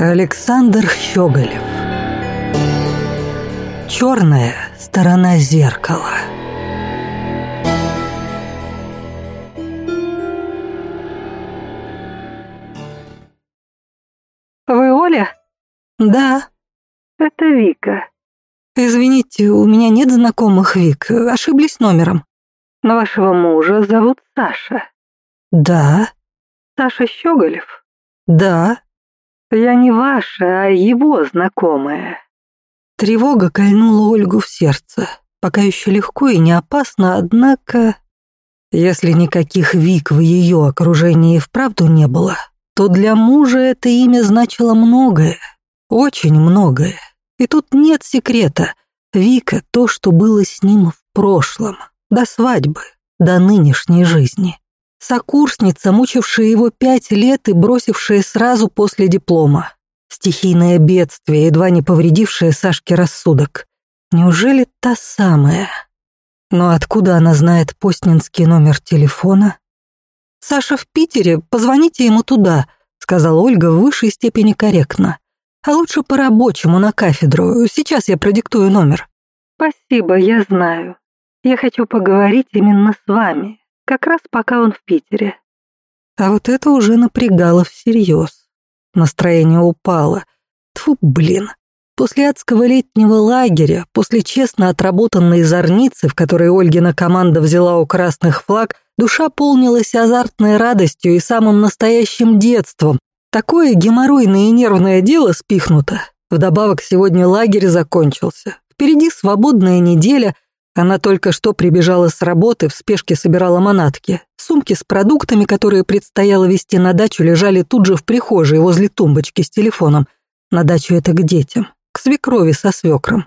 Александр Щеголев Черная сторона зеркала Вы Оля? Да, Это Вика. извините, у меня нет знакомых Вик, ошиблись номером. Но вашего мужа зовут Саша. Да, Саша Щеголев. да. Я не ваша, а его знакомая. Тревога кольнула Ольгу в сердце. Пока еще легко и не опасно, однако... Если никаких Вик в ее окружении вправду не было, то для мужа это имя значило многое, очень многое. И тут нет секрета. Вика — то, что было с ним в прошлом, до свадьбы, до нынешней жизни. Сокурсница, мучившая его пять лет и бросившая сразу после диплома. Стихийное бедствие, едва не повредившее Сашке рассудок. Неужели та самая? Но откуда она знает постнинский номер телефона? «Саша в Питере, позвоните ему туда», — сказала Ольга в высшей степени корректно. «А лучше по-рабочему на кафедру. Сейчас я продиктую номер». Спасибо, я знаю. Я хочу поговорить именно с вами. Как раз пока он в Питере. А вот это уже напрягало всерьез. Настроение упало. Тфу, блин. После адского летнего лагеря, после честно отработанной зорницы, в которой Ольгина команда взяла у красных флаг, душа полнилась азартной радостью и самым настоящим детством. Такое геморройное и нервное дело спихнуто. Вдобавок сегодня лагерь закончился. Впереди свободная неделя, она только что прибежала с работы, в спешке собирала манатки. Сумки с продуктами, которые предстояло везти на дачу, лежали тут же в прихожей возле тумбочки с телефоном. На дачу это к детям, к свекрови со свекром.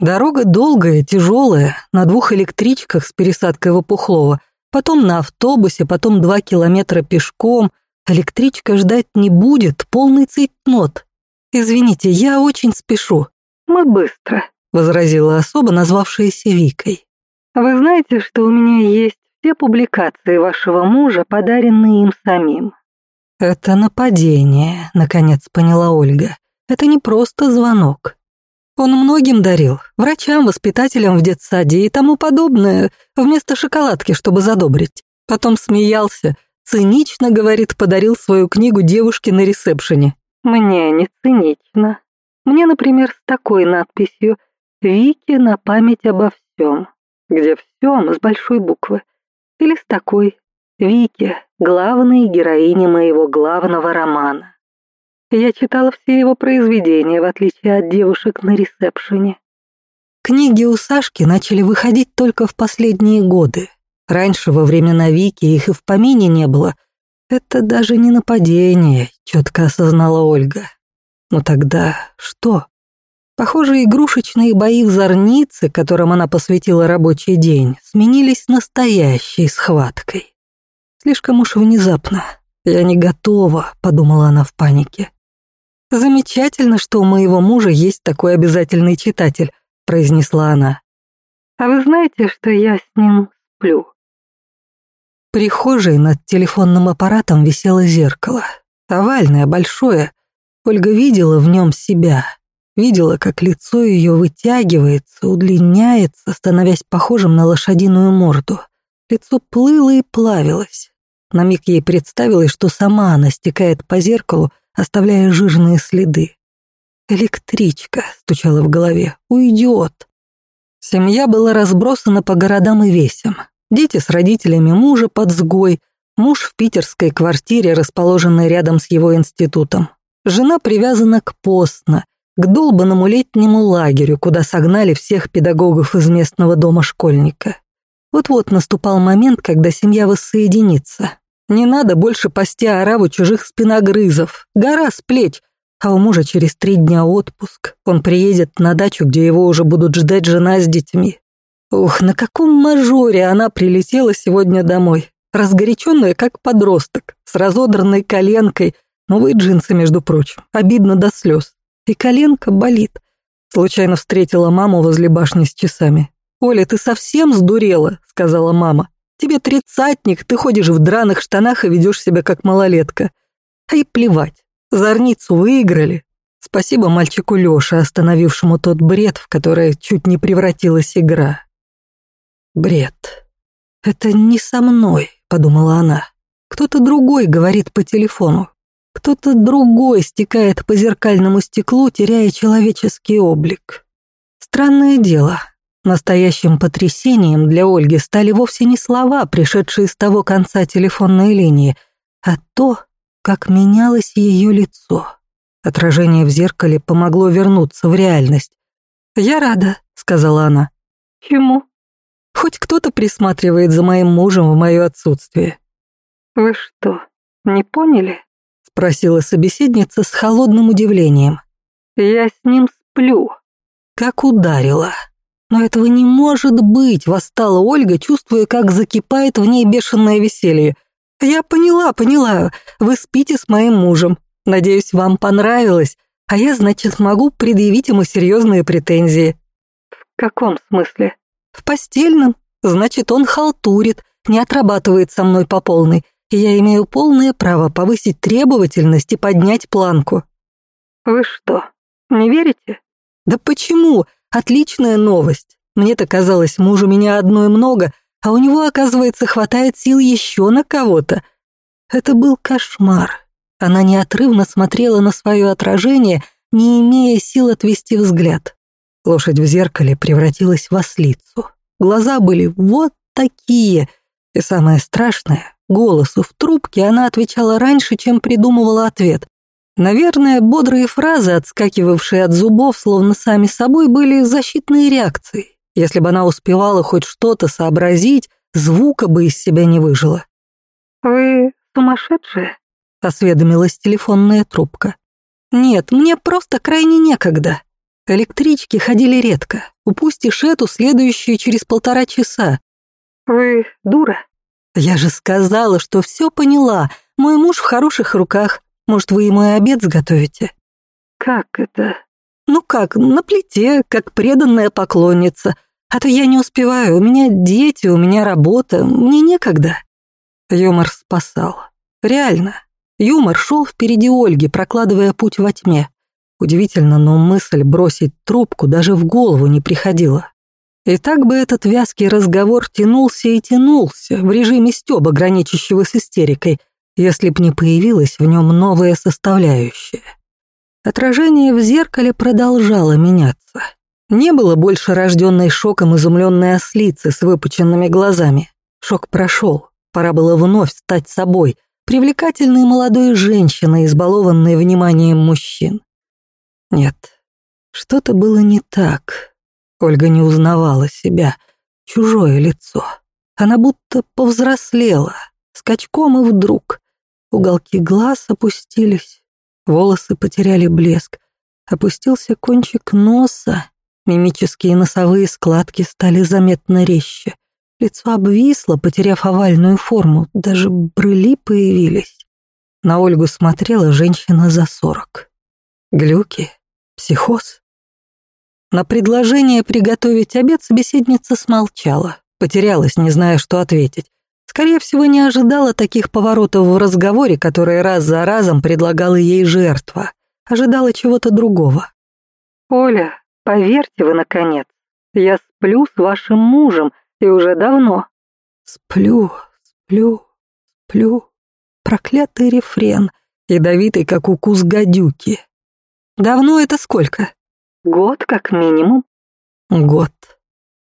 Дорога долгая, тяжелая, на двух электричках с пересадкой в Опухлово, потом на автобусе, потом два километра пешком. Электричка ждать не будет, полный цейтнот. Извините, я очень спешу, Мы быстро. Возразила особа, назвавшаяся Викой. Вы знаете, что у меня есть все публикации вашего мужа, подаренные им самим. «Это нападение», — наконец поняла Ольга. «Это не просто звонок. Он многим дарил, врачам, воспитателям в детсаде и тому подобное, вместо шоколадки, чтобы задобрить. Потом смеялся, цинично, говорит, подарил свою книгу девушке на ресепшене. Мне не цинично. Мне, например, с такой надписью «Вики на память обо всем», где «всем» с большой буквы. Или с такой «Вики, главной героиня моего главного романа». Я читала все его произведения, в отличие от девушек на ресепшене. Книги у Сашки начали выходить только в последние годы. Раньше, во времена Вики, их и в помине не было. Это даже не нападение, четко осознала Ольга. Но тогда что? Похоже, игрушечные бои в зорнице, которым она посвятила рабочий день, сменились настоящей схваткой. Слишком уж внезапно. Я не готова, подумала она в панике. Замечательно, что у моего мужа есть такой обязательный читатель, произнесла она. А вы знаете, что я с ним сплю? Прихожей над телефонным аппаратом висело зеркало. Овальное, большое. Ольга видела в нем себя. Видела, как лицо ее вытягивается, удлиняется, становясь похожим на лошадиную морду. Лицо плыло и плавилось. На миг ей представилось, что сама она стекает по зеркалу, оставляя жирные следы. «Электричка», — стучала в голове, — «уйдет». Семья была разбросана по городам и весям. Дети с родителями мужа под сгой, муж в питерской квартире, расположенной рядом с его институтом. Жена привязана к постно, к долбанному летнему лагерю, куда согнали всех педагогов из местного дома школьника. Вот-вот наступал момент, когда семья воссоединится. Не надо больше пасти ораву чужих спиногрызов. Гора с плеч. А у мужа через три дня отпуск. Он приедет на дачу, где его уже будут ждать жена с детьми. Ух, на каком мажоре она прилетела сегодня домой. Разгоряченная, как подросток, с разодранной коленкой. Новые джинсы, между прочим. Обидно до слез. И коленка болит. Случайно встретила маму возле башни с часами. «Оля, ты совсем сдурела?» — сказала мама. «Тебе тридцатник, ты ходишь в драных штанах и ведешь себя как малолетка. А и плевать. Зорницу выиграли. Спасибо мальчику Лёше, остановившему тот бред, в который чуть не превратилась игра. Бред. Это не со мной, подумала она. Кто-то другой говорит по телефону. Кто-то другой стекает по зеркальному стеклу, теряя человеческий облик. Странное дело. Настоящим потрясением для Ольги стали вовсе не слова, пришедшие с того конца телефонной линии, а то, как менялось ее лицо. Отражение в зеркале помогло вернуться в реальность. «Я рада», — сказала она. «Чему?» «Хоть кто-то присматривает за моим мужем в мое отсутствие». «Вы что, не поняли?» — спросила собеседница с холодным удивлением. «Я с ним сплю». Как ударила. «Но этого не может быть!» — восстала Ольга, чувствуя, как закипает в ней бешеное веселье. «Я поняла, поняла. Вы спите с моим мужем. Надеюсь, вам понравилось, а я, значит, могу предъявить ему серьезные претензии». «В каком смысле?» «В постельном. Значит, он халтурит, не отрабатывает со мной по полной, я имею полное право повысить требовательность и поднять планку». «Вы что, не верите?» «Да почему? Отличная новость. Мне-то казалось, мужу меня одной много, а у него, оказывается, хватает сил еще на кого-то. Это был кошмар. Она неотрывно смотрела на свое отражение, не имея сил отвести взгляд. Лошадь в зеркале превратилась в ослицу. Глаза были вот такие. И самое страшное, голосу в трубке она отвечала раньше, чем придумывала ответ. Наверное, бодрые фразы, отскакивавшие от зубов, словно сами собой, были защитной реакцией. Если бы она успевала хоть что-то сообразить, звука бы из себя не выжила. «Вы сумасшедшая?» осведомилась телефонная трубка. «Нет, мне просто крайне некогда. Электрички ходили редко. Упустишь эту, следующую через полтора часа». «Вы дура?» «Я же сказала, что все поняла. Мой муж в хороших руках. Может, вы ему и обед сготовите?» «Как это?» «Ну как, на плите, как преданная поклонница. А то я не успеваю, у меня дети, у меня работа, мне некогда». Юмор спасал. Реально, Юмор шел впереди Ольги, прокладывая путь во тьме. Удивительно, но мысль бросить трубку даже в голову не приходила. И так бы этот вязкий разговор тянулся и тянулся в режиме стёба, граничащего с истерикой, если б не появилась в нем новая составляющая. Отражение в зеркале продолжало меняться. Не было больше рожденной шоком изумленной ослицы с выпученными глазами. Шок прошел, пора было вновь стать собой, привлекательной молодой женщиной, избалованной вниманием мужчин. Нет, что-то было не так. Ольга не узнавала себя, чужое лицо. Она будто повзрослела, скачком и вдруг. Уголки глаз опустились, волосы потеряли блеск, опустился кончик носа, мимические носовые складки стали заметно резче. Лицо обвисло, потеряв овальную форму, даже брыли появились. На Ольгу смотрела женщина за сорок. Глюки? Психоз? На предложение приготовить обед собеседница смолчала, потерялась, не зная, что ответить. Скорее всего, не ожидала таких поворотов в разговоре, которые раз за разом предлагала ей жертва. Ожидала чего-то другого. «Оля, поверьте вы, наконец, я сплю с вашим мужем, и уже давно. Сплю, сплю, сплю. Проклятый рефрен, ядовитый, как укус гадюки. Давно это сколько? Год, как минимум. Год.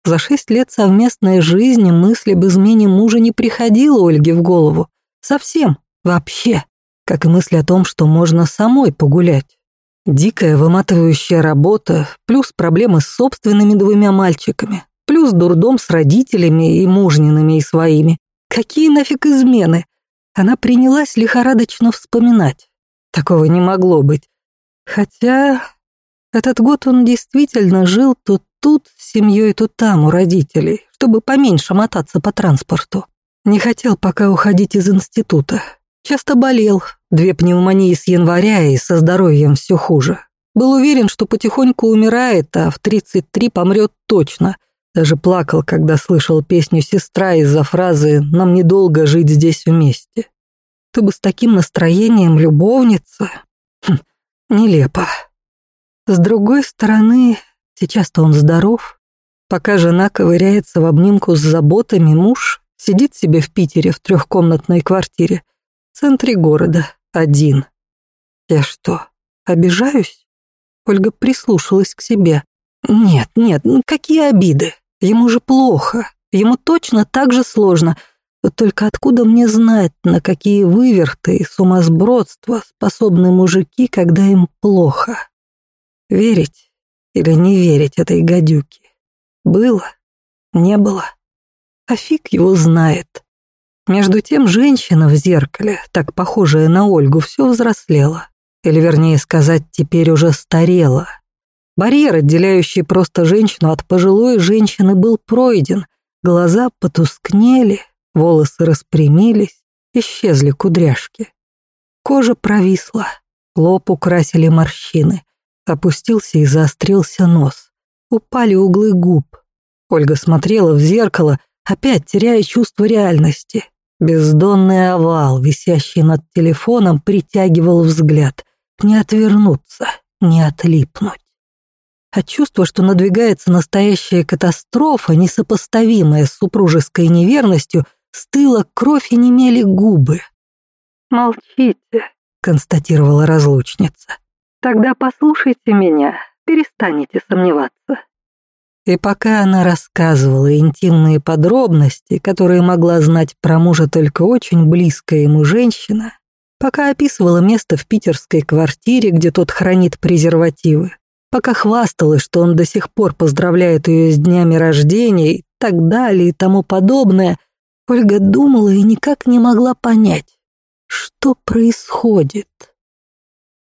За шесть лет совместной жизни мысль об измене мужа не приходила Ольге в голову. Совсем, вообще. Как и мысль о том, что можно самой погулять. Дикая выматывающая работа, плюс проблемы с собственными двумя мальчиками, Плюс дурдом с родителями и мужниными и своими. Какие нафиг измены? Она принялась лихорадочно вспоминать. Такого не могло быть. Хотя этот год он действительно жил то тут с семьей, то там у родителей, чтобы поменьше мотаться по транспорту. Не хотел пока уходить из института. Часто болел, две пневмонии с января и со здоровьем все хуже. Был уверен, что потихоньку умирает, а в 33 помрет точно – даже плакал, когда слышал песню «Сестра» из-за фразы «Нам недолго жить здесь вместе». Ты бы с таким настроением любовница? Хм, нелепо. С другой стороны, сейчас-то он здоров. Пока жена ковыряется в обнимку с заботами, муж сидит себе в Питере в трехкомнатной квартире в центре города, один. Я что, обижаюсь? Ольга прислушалась к себе. Нет, нет, ну какие обиды? Ему же плохо. Ему точно так же сложно. Только откуда мне знать, на какие выверты и сумасбродства способны мужики, когда им плохо? Верить или не верить этой гадюке? Было? Не было? А фиг его знает. Между тем женщина в зеркале, так похожая на Ольгу, все взрослела. Или, вернее сказать, теперь уже старела. Барьер, отделяющий просто женщину от пожилой женщины, был пройден. Глаза потускнели, волосы распрямились, исчезли кудряшки. Кожа провисла, лоб украсили морщины, опустился и заострился нос. Упали углы губ. Ольга смотрела в зеркало, опять теряя чувство реальности. Бездонный овал, висящий над телефоном, притягивал взгляд. Не отвернуться, не отлипнуть. От чувства, что надвигается настоящая катастрофа, несопоставимая с супружеской неверностью, стыла кровь и немели губы. «Молчите», — констатировала разлучница. «Тогда послушайте меня, перестанете сомневаться». И пока она рассказывала интимные подробности, которые могла знать про мужа только очень близкая ему женщина, пока описывала место в питерской квартире, где тот хранит презервативы, пока хвасталась, что он до сих пор поздравляет ее с днями рождения и так далее и тому подобное, Ольга думала и никак не могла понять, что происходит.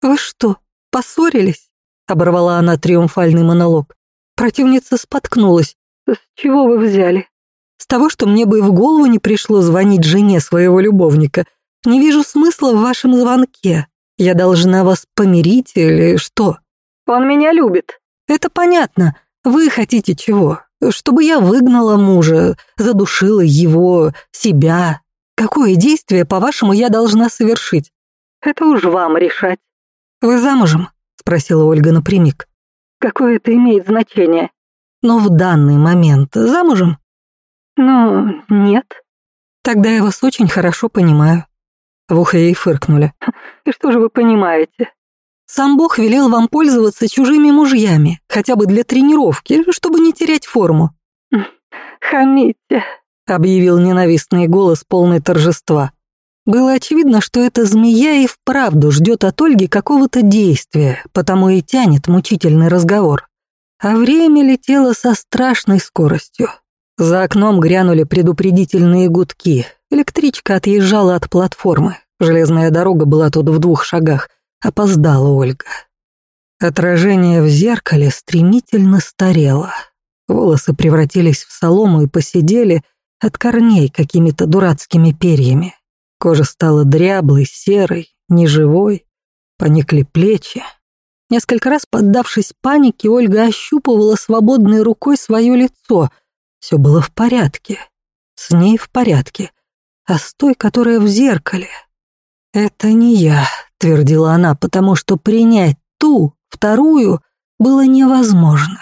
«Вы что, поссорились?» — оборвала она триумфальный монолог. Противница споткнулась. «С чего вы взяли?» «С того, что мне бы и в голову не пришло звонить жене своего любовника. Не вижу смысла в вашем звонке. Я должна вас помирить или что?» Он меня любит». «Это понятно. Вы хотите чего? Чтобы я выгнала мужа, задушила его, себя. Какое действие, по-вашему, я должна совершить?» «Это уж вам решать». «Вы замужем?» — спросила Ольга напрямик. «Какое это имеет значение?» «Но в данный момент замужем?» «Ну, нет». «Тогда я вас очень хорошо понимаю». В ухо ей фыркнули. «И что же вы понимаете?» Сам Бог велел вам пользоваться чужими мужьями, хотя бы для тренировки, чтобы не терять форму». «Хамите», — объявил ненавистный голос полный торжества. Было очевидно, что эта змея и вправду ждет от Ольги какого-то действия, потому и тянет мучительный разговор. А время летело со страшной скоростью. За окном грянули предупредительные гудки. Электричка отъезжала от платформы. Железная дорога была тут в двух шагах. Опоздала Ольга. Отражение в зеркале стремительно старело. Волосы превратились в солому и посидели от корней какими-то дурацкими перьями. Кожа стала дряблой, серой, неживой, поникли плечи. Несколько раз поддавшись панике, Ольга ощупывала свободной рукой свое лицо. Все было в порядке. С ней в порядке. А с той, которая в зеркале. Это не я, твердила она, потому что принять ту, вторую, было невозможно.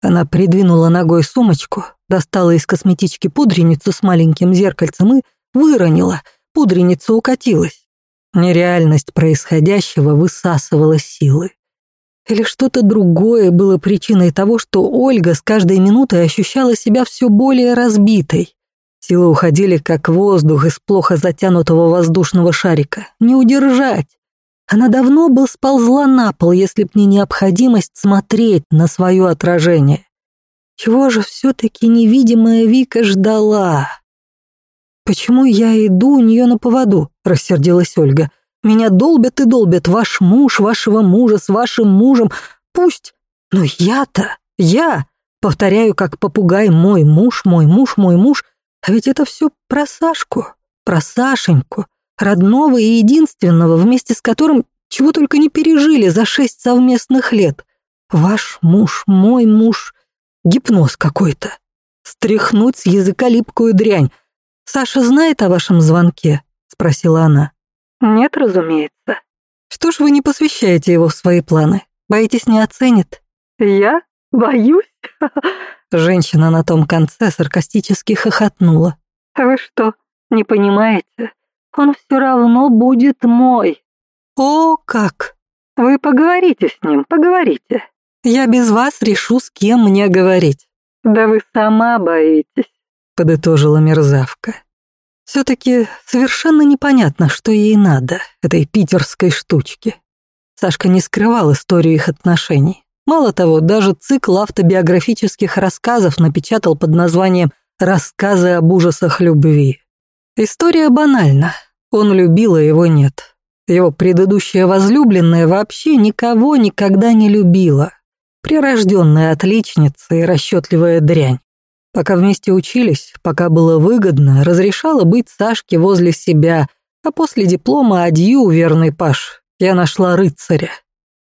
Она придвинула ногой сумочку, достала из косметички пудреницу с маленьким зеркальцем и выронила. Пудреница укатилась. Нереальность происходящего высасывала силы. Или что-то другое было причиной того, что Ольга с каждой минутой ощущала себя все более разбитой. Силы уходили, как воздух из плохо затянутого воздушного шарика. Не удержать. Она давно бы сползла на пол, если б не необходимость смотреть на свое отражение. Чего же все-таки невидимая Вика ждала? «Почему я иду у нее на поводу?» — рассердилась Ольга. «Меня долбят и долбят ваш муж, вашего мужа, с вашим мужем. Пусть. Но я-то, я, повторяю, как попугай, мой муж, мой муж, мой муж — а ведь это все про Сашку, про Сашеньку, родного и единственного, вместе с которым чего только не пережили за шесть совместных лет. Ваш муж, мой муж, гипноз какой-то. Стряхнуть с языка липкую дрянь. Саша знает о вашем звонке? Спросила она. Нет, разумеется. Что ж вы не посвящаете его в свои планы? Боитесь, не оценит?» «Я? Боюсь?» Женщина на том конце саркастически хохотнула. «Вы что, не понимаете? Он все равно будет мой». «О, как!» «Вы поговорите с ним, поговорите». «Я без вас решу, с кем мне говорить». «Да вы сама боитесь», — подытожила мерзавка. Все-таки совершенно непонятно, что ей надо, этой питерской штучке. Сашка не скрывал историю их отношений. Мало того, даже цикл автобиографических рассказов напечатал под названием «Рассказы об ужасах любви». История банальна. Он любил, а его нет. Его предыдущая возлюбленная вообще никого никогда не любила. Прирожденная отличница и расчетливая дрянь. Пока вместе учились, пока было выгодно, разрешала быть Сашке возле себя, а после диплома адью, верный Паш, я нашла рыцаря.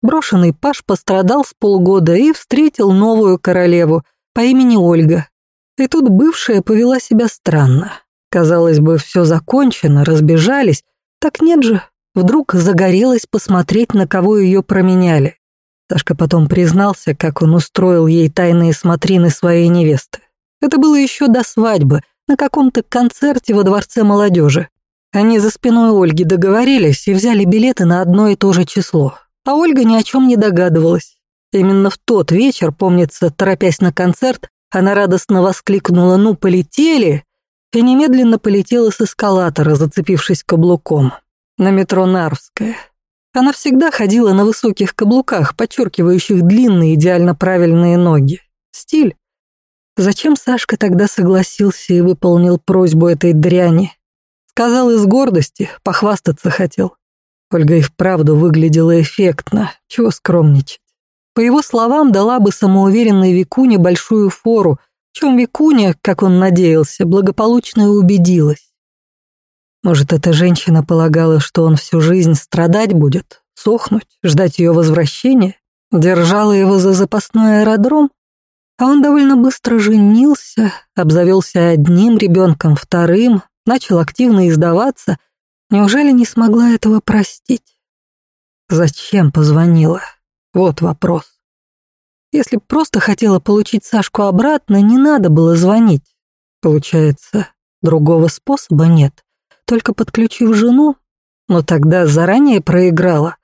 Брошенный Паш пострадал с полгода и встретил новую королеву по имени Ольга. И тут бывшая повела себя странно. Казалось бы, все закончено, разбежались. Так нет же, вдруг загорелась посмотреть, на кого ее променяли. Сашка потом признался, как он устроил ей тайные смотрины своей невесты. Это было еще до свадьбы, на каком-то концерте во Дворце молодежи. Они за спиной Ольги договорились и взяли билеты на одно и то же число. А Ольга ни о чем не догадывалась. Именно в тот вечер, помнится, торопясь на концерт, она радостно воскликнула «Ну, полетели!» и немедленно полетела с эскалатора, зацепившись каблуком. На метро Нарвская. Она всегда ходила на высоких каблуках, подчеркивающих длинные идеально правильные ноги. Стиль. Зачем Сашка тогда согласился и выполнил просьбу этой дряни? Сказал из гордости, похвастаться хотел. Ольга и вправду выглядела эффектно, чего скромничать. По его словам, дала бы самоуверенной Викуне большую фору, в чем Викуня, как он надеялся, благополучно и убедилась. Может, эта женщина полагала, что он всю жизнь страдать будет, сохнуть, ждать ее возвращения, держала его за запасной аэродром, а он довольно быстро женился, обзавелся одним ребенком, вторым, начал активно издаваться — Неужели не смогла этого простить? Зачем позвонила? Вот вопрос. Если просто хотела получить Сашку обратно, не надо было звонить. Получается, другого способа нет. Только подключив жену, но тогда заранее проиграла.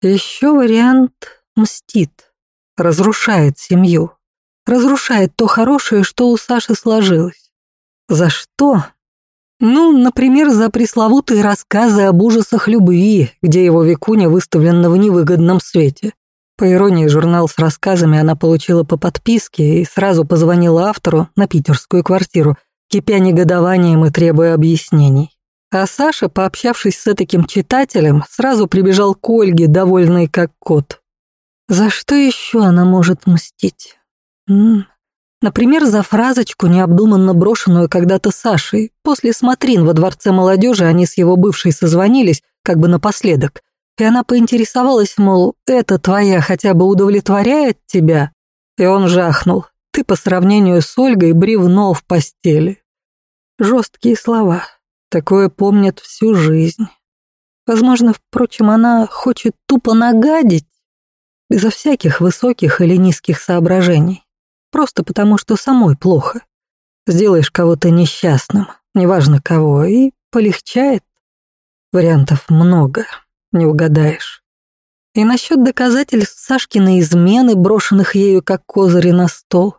Еще вариант мстит, разрушает семью, разрушает то хорошее, что у Саши сложилось. За что, ну, например, за пресловутые рассказы об ужасах любви, где его Викуня выставлена в невыгодном свете. По иронии, журнал с рассказами она получила по подписке и сразу позвонила автору на питерскую квартиру, кипя негодованием и требуя объяснений. А Саша, пообщавшись с таким читателем, сразу прибежал к Ольге, довольный как кот. За что еще она может мстить? Например, за фразочку, необдуманно брошенную когда-то Сашей. После смотрин во Дворце молодежи они с его бывшей созвонились, как бы напоследок. И она поинтересовалась, мол, это твоя хотя бы удовлетворяет тебя? И он жахнул. Ты по сравнению с Ольгой бревно в постели. Жесткие слова. Такое помнят всю жизнь. Возможно, впрочем, она хочет тупо нагадить, безо всяких высоких или низких соображений. Просто потому, что самой плохо. Сделаешь кого-то несчастным, неважно кого, и полегчает. Вариантов много, не угадаешь. И насчет доказательств Сашкиной измены, брошенных ею как козыри на стол.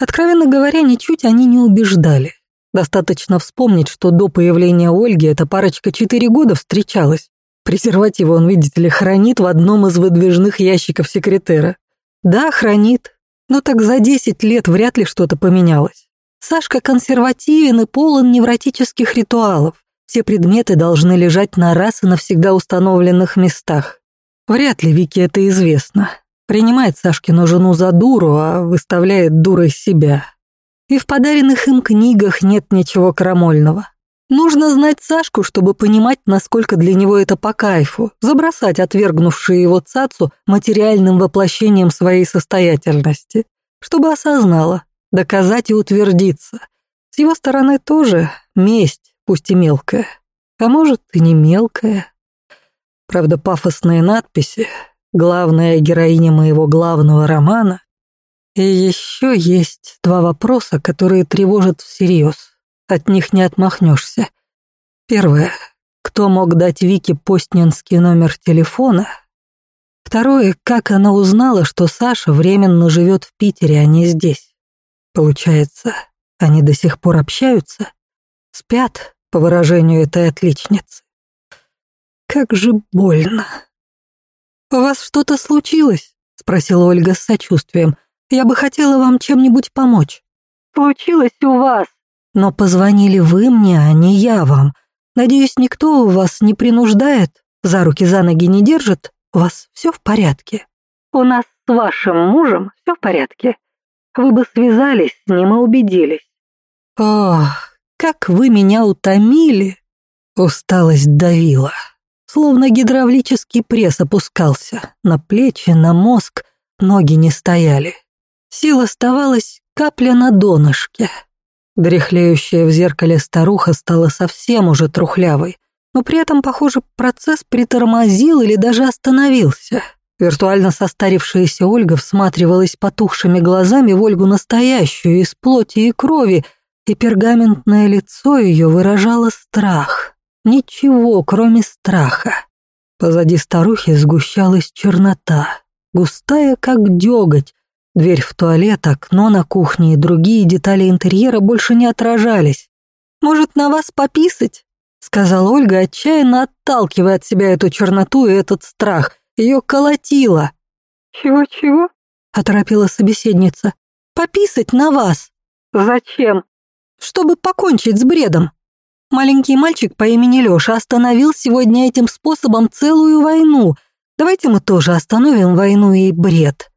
Откровенно говоря, ничуть они не убеждали. Достаточно вспомнить, что до появления Ольги эта парочка четыре года встречалась. Презервативы он, видите ли, хранит в одном из выдвижных ящиков секретера. Да, хранит, но так за десять лет вряд ли что-то поменялось. Сашка консервативен и полон невротических ритуалов. Все предметы должны лежать на раз и навсегда установленных местах. Вряд ли Вике это известно. Принимает Сашкину жену за дуру, а выставляет дурой себя. И в подаренных им книгах нет ничего крамольного. Нужно знать Сашку, чтобы понимать, насколько для него это по кайфу, забросать отвергнувшую его цацу материальным воплощением своей состоятельности, чтобы осознала, доказать и утвердиться. С его стороны тоже месть, пусть и мелкая, а может и не мелкая. Правда, пафосные надписи главная героиня моего главного романа. И еще есть два вопроса, которые тревожат всерьез. От них не отмахнешься. Первое. Кто мог дать Вике постнинский номер телефона? Второе. Как она узнала, что Саша временно живет в Питере, а не здесь? Получается, они до сих пор общаются? Спят, по выражению этой отличницы. Как же больно. «У вас что-то случилось?» — спросила Ольга с сочувствием. «Я бы хотела вам чем-нибудь помочь». «Случилось у вас». «Но позвонили вы мне, а не я вам. Надеюсь, никто вас не принуждает, за руки за ноги не держит? У вас все в порядке?» «У нас с вашим мужем все в порядке. Вы бы связались с ним и убедились». «Ох, как вы меня утомили!» Усталость давила. Словно гидравлический пресс опускался. На плечи, на мозг ноги не стояли. Сил оставалась капля на донышке. Дряхлеющая в зеркале старуха стала совсем уже трухлявой, но при этом, похоже, процесс притормозил или даже остановился. Виртуально состарившаяся Ольга всматривалась потухшими глазами в Ольгу настоящую, из плоти и крови, и пергаментное лицо ее выражало страх. Ничего, кроме страха. Позади старухи сгущалась чернота, густая, как деготь. Дверь в туалет, окно на кухне и другие детали интерьера больше не отражались. «Может, на вас пописать?» — сказала Ольга, отчаянно отталкивая от себя эту черноту и этот страх. Ее колотило. «Чего-чего?» — оторопила собеседница. «Пописать на вас». «Зачем?» «Чтобы покончить с бредом». Маленький мальчик по имени Лёша остановил сегодня этим способом целую войну. Давайте мы тоже остановим войну и бред.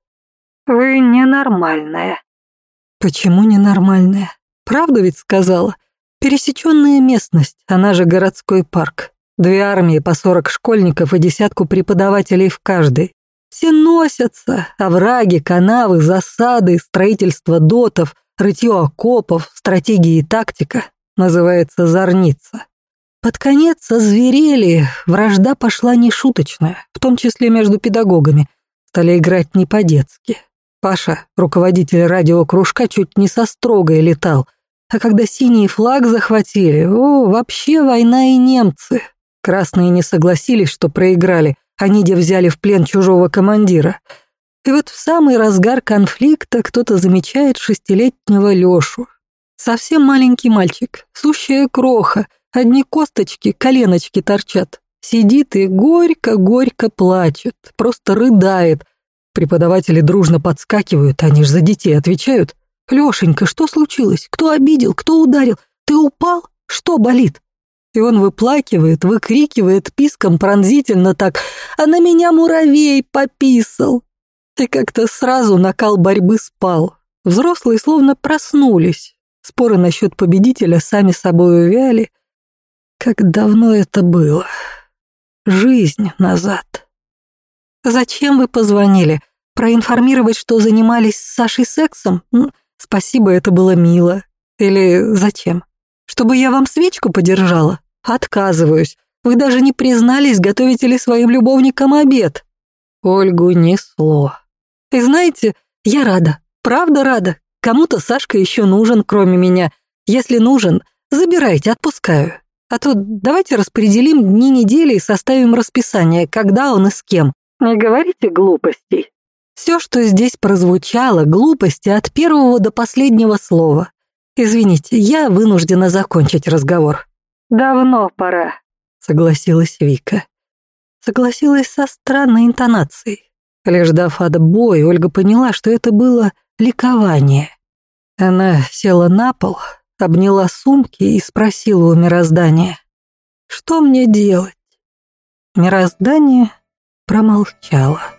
Вы ненормальная. Почему ненормальная? Правда ведь сказала? Пересеченная местность, она же городской парк. Две армии по сорок школьников и десятку преподавателей в каждой. Все носятся, овраги, канавы, засады, строительство дотов, рытье окопов, стратегии и тактика называется «Зорница». Под конец озверели, вражда пошла нешуточная, в том числе между педагогами. Стали играть не по-детски. Паша, руководитель радиокружка, чуть не со строгой летал. А когда синий флаг захватили, о, вообще война и немцы. Красные не согласились, что проиграли, они где взяли в плен чужого командира. И вот в самый разгар конфликта кто-то замечает шестилетнего Лешу, Совсем маленький мальчик, сущая кроха, одни косточки, коленочки торчат. Сидит и горько-горько плачет, просто рыдает. Преподаватели дружно подскакивают, они ж за детей отвечают. «Лешенька, что случилось? Кто обидел? Кто ударил? Ты упал? Что болит?» И он выплакивает, выкрикивает писком пронзительно так «А на меня муравей пописал!» И как-то сразу накал борьбы спал. Взрослые словно проснулись, Споры насчет победителя сами собой увяли. Как давно это было? Жизнь назад. Зачем вы позвонили? Проинформировать, что занимались с Сашей сексом? Спасибо, это было мило. Или зачем? Чтобы я вам свечку подержала? Отказываюсь. Вы даже не признались, готовите ли своим любовникам обед. Ольгу несло. И знаете, я рада, правда рада. Кому-то Сашка еще нужен, кроме меня. Если нужен, забирайте, отпускаю. А то давайте распределим дни недели и составим расписание, когда он и с кем. Не говорите глупостей. Все, что здесь прозвучало, глупости от первого до последнего слова. Извините, я вынуждена закончить разговор. Давно пора, согласилась Вика. Согласилась со странной интонацией. Лишь дав отбой, Ольга поняла, что это было ликование. Она села на пол, обняла сумки и спросила у мироздания, «Что мне делать?» Мироздание промолчало.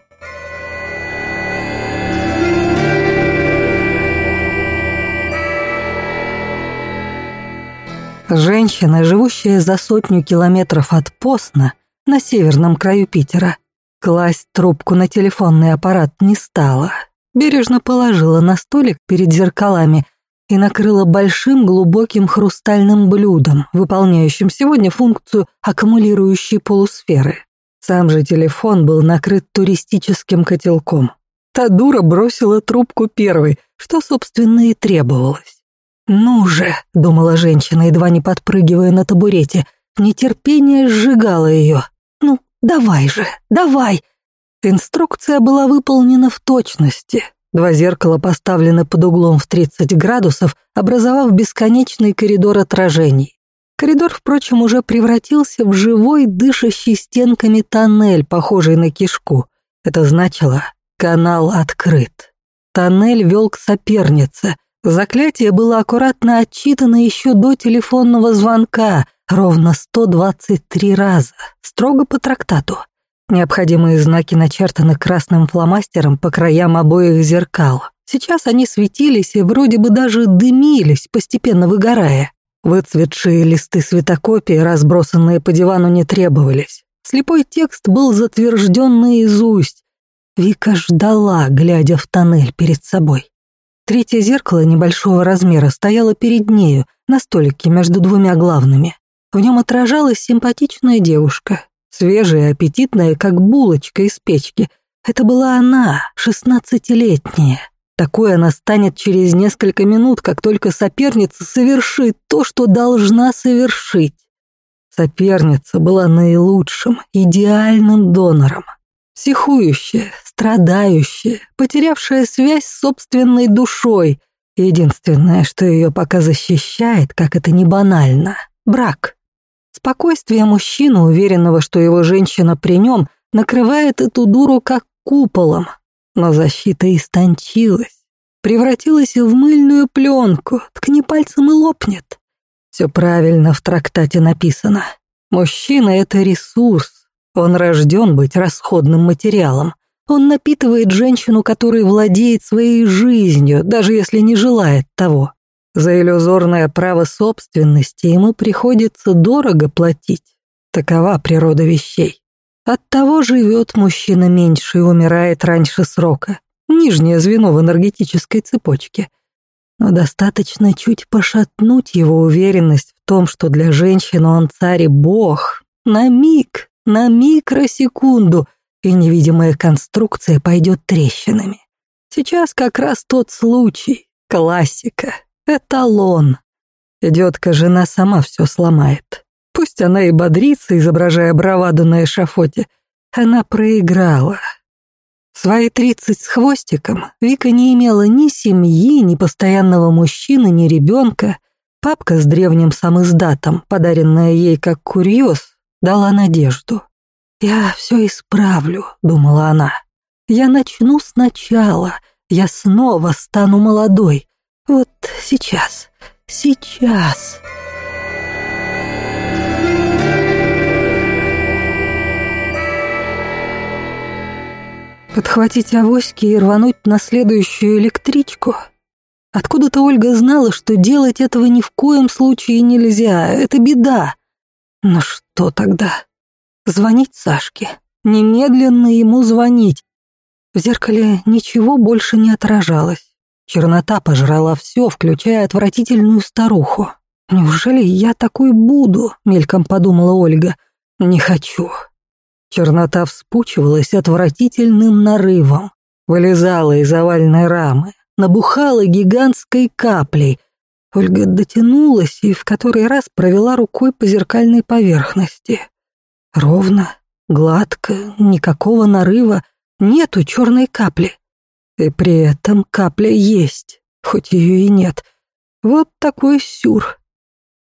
Женщина, живущая за сотню километров от Постна, на северном краю Питера, класть трубку на телефонный аппарат не стала бережно положила на столик перед зеркалами и накрыла большим глубоким хрустальным блюдом, выполняющим сегодня функцию аккумулирующей полусферы. Сам же телефон был накрыт туристическим котелком. Та дура бросила трубку первой, что, собственно, и требовалось. «Ну же», — думала женщина, едва не подпрыгивая на табурете, нетерпение сжигало ее. «Ну, давай же, давай!» Инструкция была выполнена в точности. Два зеркала поставлены под углом в 30 градусов, образовав бесконечный коридор отражений. Коридор, впрочем, уже превратился в живой, дышащий стенками тоннель, похожий на кишку. Это значило, канал открыт. Тоннель вел к сопернице. Заклятие было аккуратно отчитано еще до телефонного звонка, ровно 123 раза, строго по трактату. Необходимые знаки начертаны красным фломастером по краям обоих зеркал. Сейчас они светились и вроде бы даже дымились, постепенно выгорая. Выцветшие листы светокопии, разбросанные по дивану, не требовались. Слепой текст был затвержден наизусть. Вика ждала, глядя в тоннель перед собой. Третье зеркало небольшого размера стояло перед нею, на столике между двумя главными. В нем отражалась симпатичная девушка, свежая, аппетитная, как булочка из печки. Это была она, шестнадцатилетняя. Такой она станет через несколько минут, как только соперница совершит то, что должна совершить. Соперница была наилучшим, идеальным донором. Психующая, страдающая, потерявшая связь с собственной душой. Единственное, что ее пока защищает, как это не банально — брак. Спокойствие мужчины, уверенного, что его женщина при нем, накрывает эту дуру как куполом, но защита истончилась, превратилась в мыльную пленку, ткни пальцем и лопнет. Все правильно в трактате написано. Мужчина — это ресурс, он рожден быть расходным материалом. Он напитывает женщину, которая владеет своей жизнью, даже если не желает того. За иллюзорное право собственности ему приходится дорого платить. Такова природа вещей. Оттого живет мужчина меньше и умирает раньше срока. Нижнее звено в энергетической цепочке. Но достаточно чуть пошатнуть его уверенность в том, что для женщины он царь и бог. На миг, на микросекунду, и невидимая конструкция пойдет трещинами. Сейчас как раз тот случай. Классика. Эталон. Идиотка жена сама все сломает. Пусть она и бодрится, изображая браваду на эшафоте. Она проиграла. Свои тридцать с хвостиком Вика не имела ни семьи, ни постоянного мужчины, ни ребенка. Папка с древним самиздатом, подаренная ей как курьез, дала надежду. «Я все исправлю», — думала она. «Я начну сначала, я снова стану молодой, вот сейчас, сейчас. Подхватить авоськи и рвануть на следующую электричку? Откуда-то Ольга знала, что делать этого ни в коем случае нельзя, это беда. Но что тогда? Звонить Сашке? Немедленно ему звонить. В зеркале ничего больше не отражалось. Чернота пожрала все, включая отвратительную старуху. «Неужели я такой буду?» — мельком подумала Ольга. «Не хочу». Чернота вспучивалась отвратительным нарывом, вылезала из овальной рамы, набухала гигантской каплей. Ольга дотянулась и в который раз провела рукой по зеркальной поверхности. Ровно, гладко, никакого нарыва, нету черной капли. И при этом капля есть, хоть ее и нет. Вот такой сюр.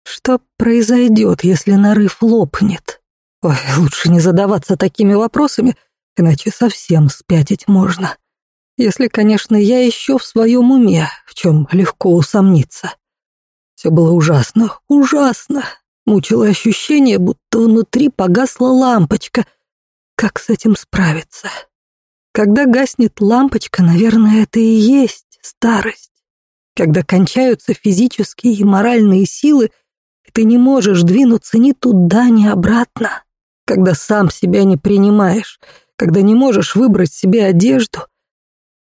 Что произойдет, если нарыв лопнет? Ой, лучше не задаваться такими вопросами, иначе совсем спятить можно. Если, конечно, я еще в своем уме, в чем легко усомниться. Все было ужасно, ужасно. Мучило ощущение, будто внутри погасла лампочка. Как с этим справиться? Когда гаснет лампочка, наверное, это и есть старость. Когда кончаются физические и моральные силы, ты не можешь двинуться ни туда, ни обратно. Когда сам себя не принимаешь, когда не можешь выбрать себе одежду.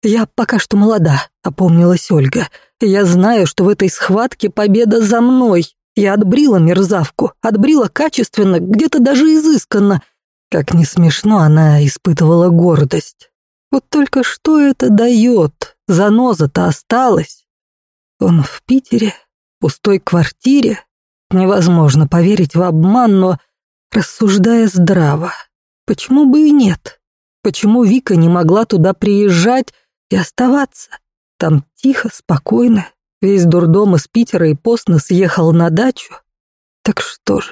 Я пока что молода, опомнилась Ольга. Я знаю, что в этой схватке победа за мной. Я отбрила мерзавку, отбрила качественно, где-то даже изысканно. Как не смешно, она испытывала гордость. Вот только что это дает? Заноза-то осталась. Он в Питере, в пустой квартире. Невозможно поверить в обман, но, рассуждая здраво, почему бы и нет? Почему Вика не могла туда приезжать и оставаться? Там тихо, спокойно. Весь дурдом из Питера и постно съехал на дачу. Так что же,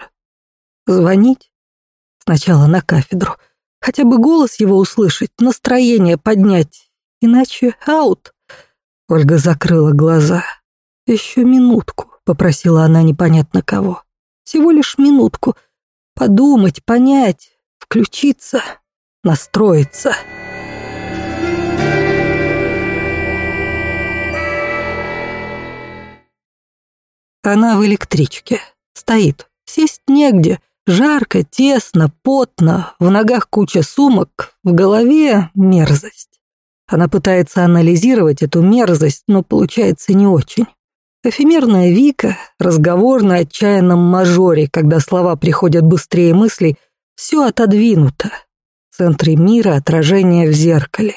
звонить? Сначала на кафедру. Хотя бы голос его услышать, настроение поднять. Иначе аут. Ольга закрыла глаза. «Еще минутку», — попросила она непонятно кого. «Всего лишь минутку. Подумать, понять, включиться, настроиться». Она в электричке. Стоит. Сесть негде. Жарко, тесно, потно, в ногах куча сумок, в голове мерзость. Она пытается анализировать эту мерзость, но получается не очень. Эфемерная Вика, разговор на отчаянном мажоре, когда слова приходят быстрее мыслей, все отодвинуто. В центре мира отражение в зеркале.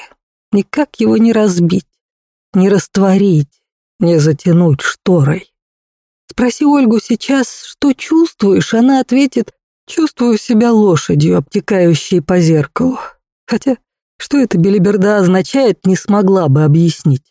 Никак его не разбить, не растворить, не затянуть шторой. Спроси Ольгу сейчас, что чувствуешь, она ответит, чувствую себя лошадью, обтекающей по зеркалу. Хотя, что эта белиберда означает, не смогла бы объяснить.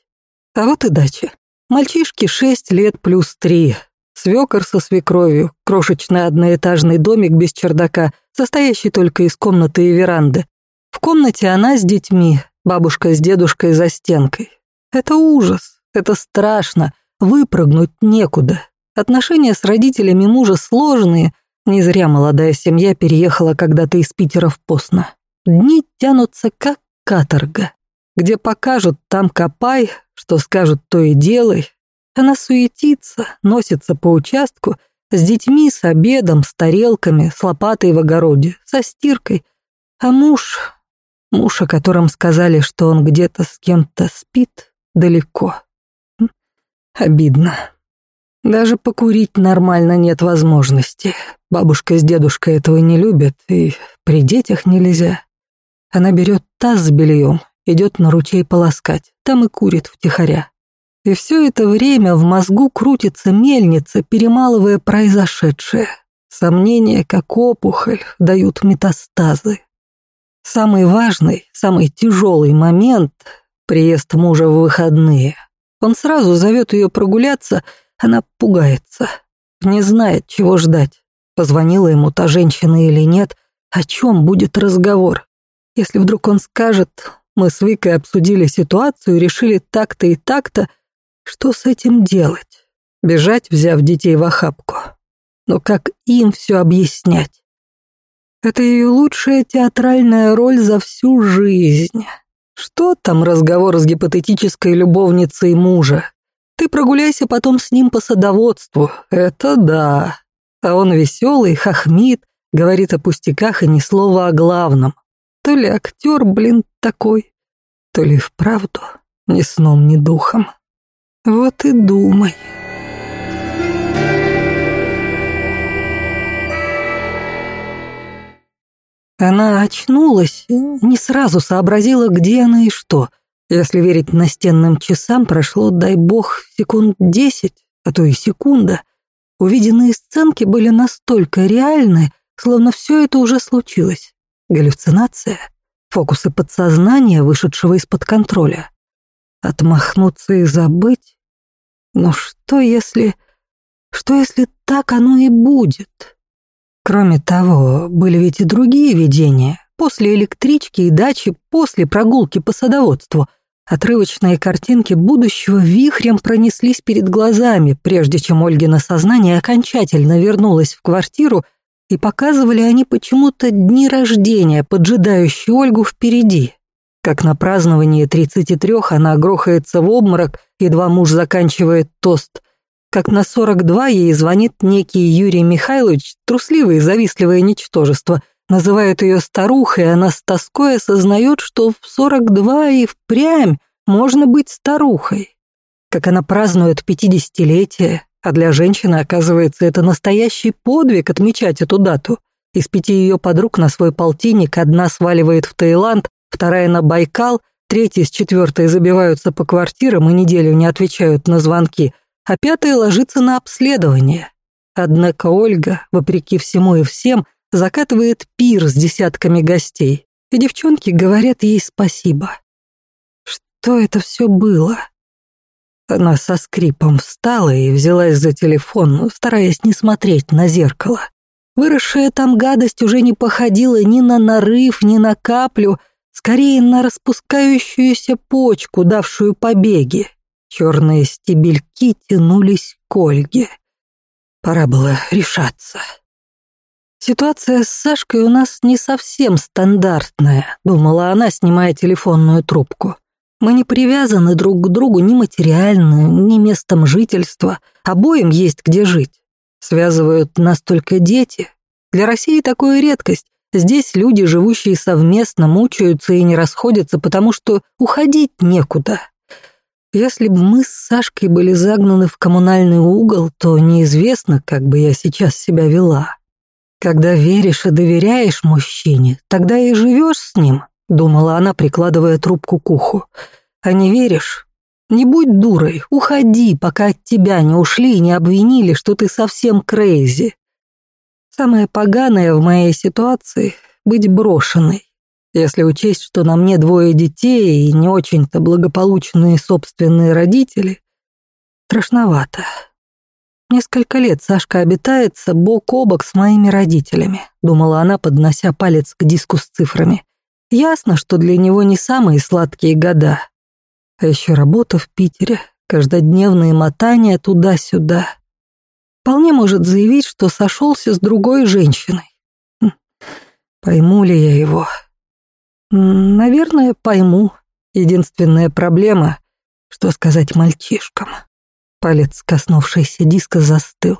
А вот и дача. Мальчишки шесть лет плюс три. Свекор со свекровью, крошечный одноэтажный домик без чердака, состоящий только из комнаты и веранды. В комнате она с детьми, бабушка с дедушкой за стенкой. Это ужас, это страшно, выпрыгнуть некуда. Отношения с родителями мужа сложные, не зря молодая семья переехала когда-то из Питера в Постно. Дни тянутся как каторга. Где покажут, там копай, что скажут, то и делай. Она суетится, носится по участку, с детьми, с обедом, с тарелками, с лопатой в огороде, со стиркой. А муж, муж, о котором сказали, что он где-то с кем-то спит, далеко. Обидно. Даже покурить нормально нет возможности. Бабушка с дедушкой этого не любят, и при детях нельзя. Она берет таз с бельем, идет на ручей полоскать, там и курит втихаря. И все это время в мозгу крутится мельница, перемалывая произошедшее. Сомнения, как опухоль, дают метастазы. Самый важный, самый тяжелый момент — приезд мужа в выходные. Он сразу зовет ее прогуляться — она пугается, не знает, чего ждать. Позвонила ему та женщина или нет, о чем будет разговор. Если вдруг он скажет, мы с Викой обсудили ситуацию, решили так-то и так-то, что с этим делать? Бежать, взяв детей в охапку? Но как им все объяснять? Это ее лучшая театральная роль за всю жизнь. Что там разговор с гипотетической любовницей мужа? Ты прогуляйся потом с ним по садоводству. Это да. А он веселый, хохмит, говорит о пустяках и ни слова о главном. То ли актер, блин, такой, то ли вправду ни сном, ни духом. Вот и думай. Она очнулась, не сразу сообразила, где она и что — если верить настенным часам, прошло, дай бог, секунд десять, а то и секунда. Увиденные сценки были настолько реальны, словно все это уже случилось. Галлюцинация, фокусы подсознания, вышедшего из-под контроля. Отмахнуться и забыть? Но что если... Что если так оно и будет? Кроме того, были ведь и другие видения. После электрички и дачи, после прогулки по садоводству. Отрывочные картинки будущего вихрем пронеслись перед глазами, прежде чем Ольгина сознание окончательно вернулось в квартиру, и показывали они почему-то дни рождения, поджидающие Ольгу впереди. Как на праздновании 33 она грохается в обморок, едва муж заканчивает тост. Как на 42 ей звонит некий Юрий Михайлович, трусливое и завистливое ничтожество – называют ее старухой, она с тоской осознает, что в 42 и впрямь можно быть старухой. Как она празднует пятидесятилетие, а для женщины, оказывается, это настоящий подвиг отмечать эту дату. Из пяти ее подруг на свой полтинник одна сваливает в Таиланд, вторая на Байкал, третья с четвертой забиваются по квартирам и неделю не отвечают на звонки, а пятая ложится на обследование. Однако Ольга, вопреки всему и всем, закатывает пир с десятками гостей, и девчонки говорят ей спасибо. Что это все было? Она со скрипом встала и взялась за телефон, стараясь не смотреть на зеркало. Выросшая там гадость уже не походила ни на нарыв, ни на каплю, скорее на распускающуюся почку, давшую побеги. Черные стебельки тянулись к Ольге. Пора было решаться. Ситуация с Сашкой у нас не совсем стандартная, думала она, снимая телефонную трубку. Мы не привязаны друг к другу ни материально, ни местом жительства. Обоим есть где жить. Связывают нас только дети. Для России такое редкость. Здесь люди, живущие совместно, мучаются и не расходятся, потому что уходить некуда. Если бы мы с Сашкой были загнаны в коммунальный угол, то неизвестно, как бы я сейчас себя вела. Когда веришь и доверяешь мужчине, тогда и живешь с ним, думала она, прикладывая трубку к уху. А не веришь? Не будь дурой, уходи, пока от тебя не ушли и не обвинили, что ты совсем крейзи. Самое поганое в моей ситуации — быть брошенной. Если учесть, что на мне двое детей и не очень-то благополучные собственные родители, страшновато. Несколько лет Сашка обитается бок о бок с моими родителями, думала она, поднося палец к диску с цифрами. Ясно, что для него не самые сладкие года. А еще работа в Питере, каждодневные мотания туда-сюда. Вполне может заявить, что сошелся с другой женщиной. Хм, пойму ли я его? Наверное, пойму. Единственная проблема, что сказать мальчишкам. Палец, коснувшийся диска, застыл.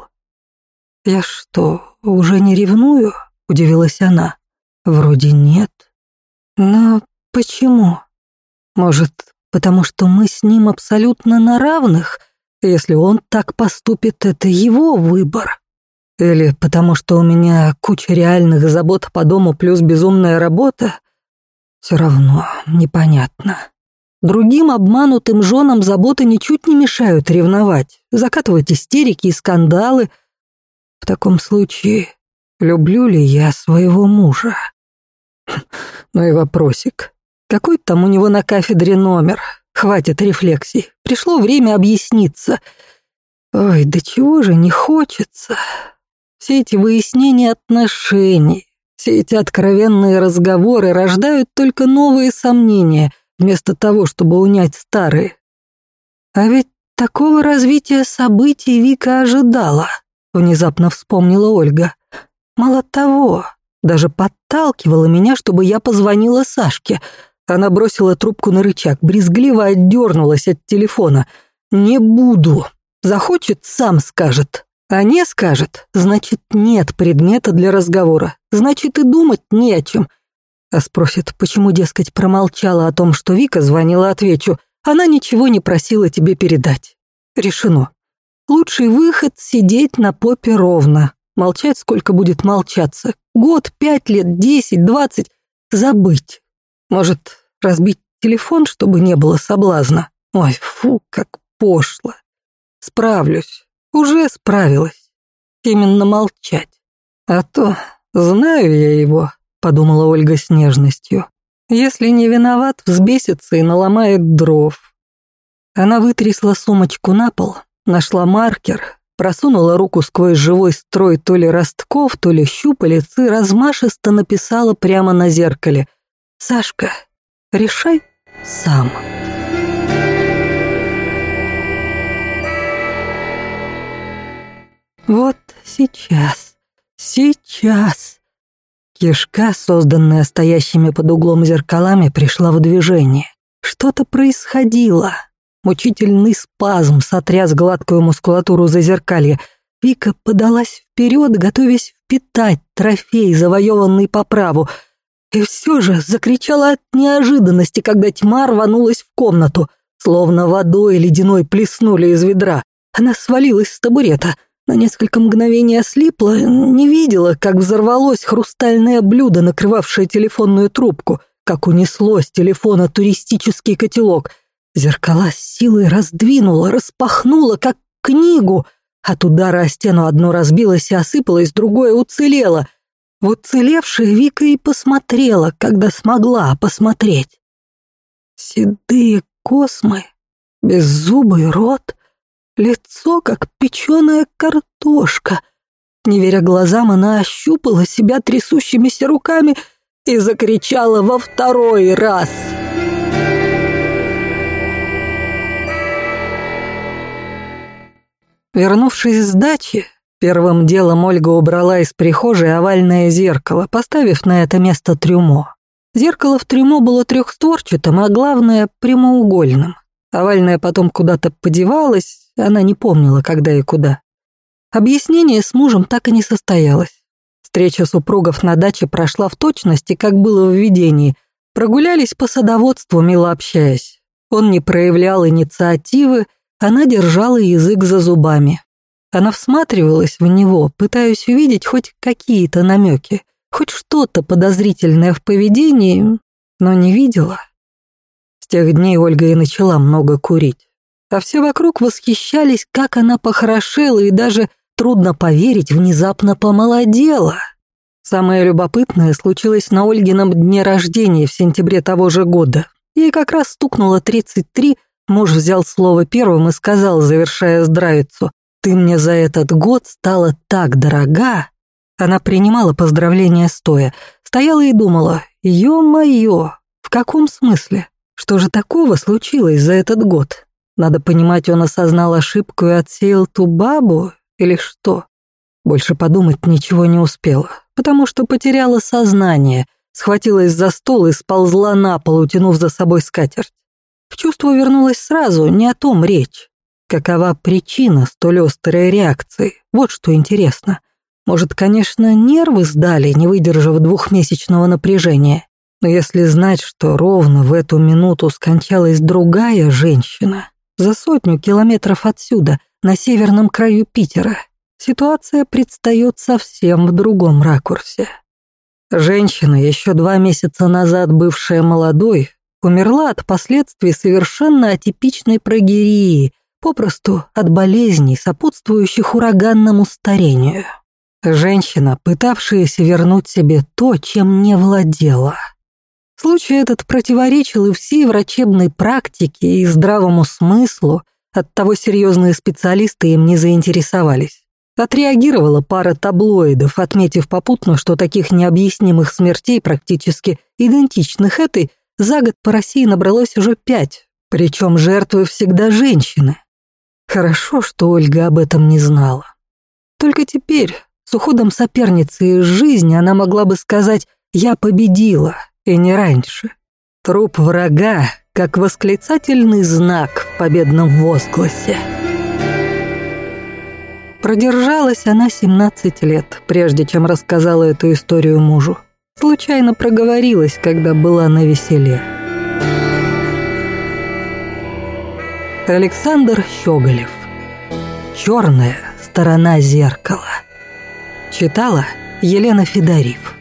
«Я что, уже не ревную?» — удивилась она. «Вроде нет. Но почему? Может, потому что мы с ним абсолютно на равных? Если он так поступит, это его выбор. Или потому что у меня куча реальных забот по дому плюс безумная работа? Все равно непонятно. Другим обманутым женам заботы ничуть не мешают ревновать, закатывать истерики и скандалы. В таком случае, люблю ли я своего мужа? Ну и вопросик. Какой там у него на кафедре номер? Хватит рефлексий. Пришло время объясниться. Ой, да чего же не хочется. Все эти выяснения отношений, все эти откровенные разговоры рождают только новые сомнения, вместо того, чтобы унять старые. А ведь такого развития событий Вика ожидала, внезапно вспомнила Ольга. Мало того, даже подталкивала меня, чтобы я позвонила Сашке. Она бросила трубку на рычаг, брезгливо отдернулась от телефона. «Не буду. Захочет, сам скажет. А не скажет, значит, нет предмета для разговора. Значит, и думать не о чем. А спросит, почему, дескать, промолчала о том, что Вика звонила, отвечу. Она ничего не просила тебе передать. Решено. Лучший выход — сидеть на попе ровно. Молчать сколько будет молчаться. Год, пять лет, десять, двадцать. Забыть. Может, разбить телефон, чтобы не было соблазна? Ой, фу, как пошло. Справлюсь. Уже справилась. Именно молчать. А то знаю я его, подумала Ольга с нежностью. Если не виноват, взбесится и наломает дров. Она вытрясла сумочку на пол, нашла маркер, просунула руку сквозь живой строй то ли ростков, то ли щупалец и размашисто написала прямо на зеркале «Сашка, решай сам». Вот сейчас, сейчас. Кишка, созданная стоящими под углом зеркалами, пришла в движение. Что-то происходило. Мучительный спазм сотряс гладкую мускулатуру зазеркалья. Вика подалась вперед, готовясь впитать трофей, завоеванный по праву. И все же закричала от неожиданности, когда тьма рванулась в комнату. Словно водой ледяной плеснули из ведра. Она свалилась с табурета. На несколько мгновений ослипла, не видела, как взорвалось хрустальное блюдо, накрывавшее телефонную трубку, как унесло с телефона туристический котелок. Зеркала с силой раздвинула, распахнула, как книгу. От удара о стену одно разбилось и осыпалось, другое уцелело. В уцелевшее Вика и посмотрела, когда смогла посмотреть. Седые космы, беззубый рот, лицо, как печеная картошка. Не веря глазам, она ощупала себя трясущимися руками и закричала во второй раз. Вернувшись с дачи, первым делом Ольга убрала из прихожей овальное зеркало, поставив на это место трюмо. Зеркало в трюмо было трехстворчатым, а главное — прямоугольным. Овальное потом куда-то подевалось, она не помнила, когда и куда. Объяснение с мужем так и не состоялось. Встреча супругов на даче прошла в точности, как было в видении. Прогулялись по садоводству, мило общаясь. Он не проявлял инициативы, она держала язык за зубами. Она всматривалась в него, пытаясь увидеть хоть какие-то намеки, хоть что-то подозрительное в поведении, но не видела. С тех дней Ольга и начала много курить. А все вокруг восхищались, как она похорошела и даже, трудно поверить, внезапно помолодела. Самое любопытное случилось на Ольгином дне рождения в сентябре того же года. Ей как раз стукнуло 33, муж взял слово первым и сказал, завершая здравицу, «Ты мне за этот год стала так дорога». Она принимала поздравления стоя, стояла и думала, «Ё-моё, в каком смысле?» Что же такого случилось за этот год? Надо понимать, он осознал ошибку и отсеял ту бабу или что? Больше подумать ничего не успела, потому что потеряла сознание, схватилась за стол и сползла на пол, утянув за собой скатерть. В чувство вернулась сразу, не о том речь. Какова причина столь острой реакции? Вот что интересно. Может, конечно, нервы сдали, не выдержав двухмесячного напряжения. Но если знать, что ровно в эту минуту скончалась другая женщина, за сотню километров отсюда, на северном краю Питера, ситуация предстает совсем в другом ракурсе. Женщина, еще два месяца назад бывшая молодой, умерла от последствий совершенно атипичной прогерии, попросту от болезней, сопутствующих ураганному старению. Женщина, пытавшаяся вернуть себе то, чем не владела – Случай этот противоречил и всей врачебной практике, и здравому смыслу, оттого серьезные специалисты им не заинтересовались. Отреагировала пара таблоидов, отметив попутно, что таких необъяснимых смертей, практически идентичных этой, за год по России набралось уже пять, причем жертвы всегда женщины. Хорошо, что Ольга об этом не знала. Только теперь, с уходом соперницы из жизни, она могла бы сказать «я победила», и не раньше. Труп врага, как восклицательный знак в победном возгласе. Продержалась она 17 лет, прежде чем рассказала эту историю мужу. Случайно проговорилась, когда была на веселе. Александр Щеголев. «Черная сторона зеркала». Читала Елена Федорив.